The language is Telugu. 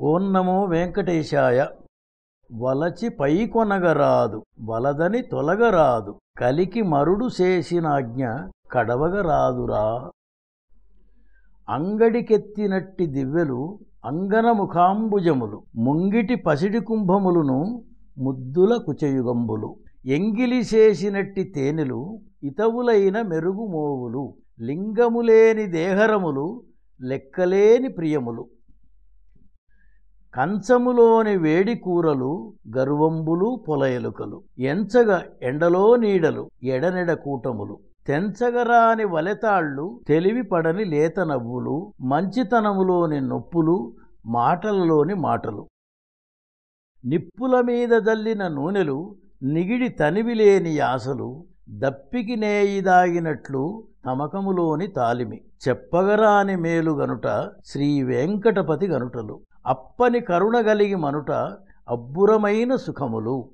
ఓం నమో వెంకటేశాయ. వలచి పైకొనగరాదు వలదని తొలగరాదు కలికి మరుడు చేసినాజ్ఞ కడవగరాదురా. అంగడికెత్తినట్టి దివ్యలు అంగనముఖాంబుజములు ముంగిటి పసిడి కుంభములును ముద్దుల కుచయుగంబులు ఎంగిలి చేసినట్టి తేనెలు ఇతవులైన మెరుగుమోవులు లింగములేని దేహరములు లెక్కలేని ప్రియములు. కంచములోని వేడి కూరలు గర్వంబులు పొలయలుకలు ఎంచగ ఎండలో నీడలు ఎడనెడ కూటములు తెంచగరాని వలెతాళ్ళు తెలివిపడని లేత నవ్వులు మంచితనములోని నొప్పులు మాటలలోని మాటలు. నిప్పుల మీద జల్లిన నూనెలు నిగిడి తనివిలేని యాసలు దప్పికి నేయిదాగినట్లు తమకములోని తాలిమి చెప్పగరాని మేలు గనుట శ్రీ వెంకటపతి గనుటలు. అప్పని కరుణ గలిగి మనుట అబ్బురమైన సుఖములు.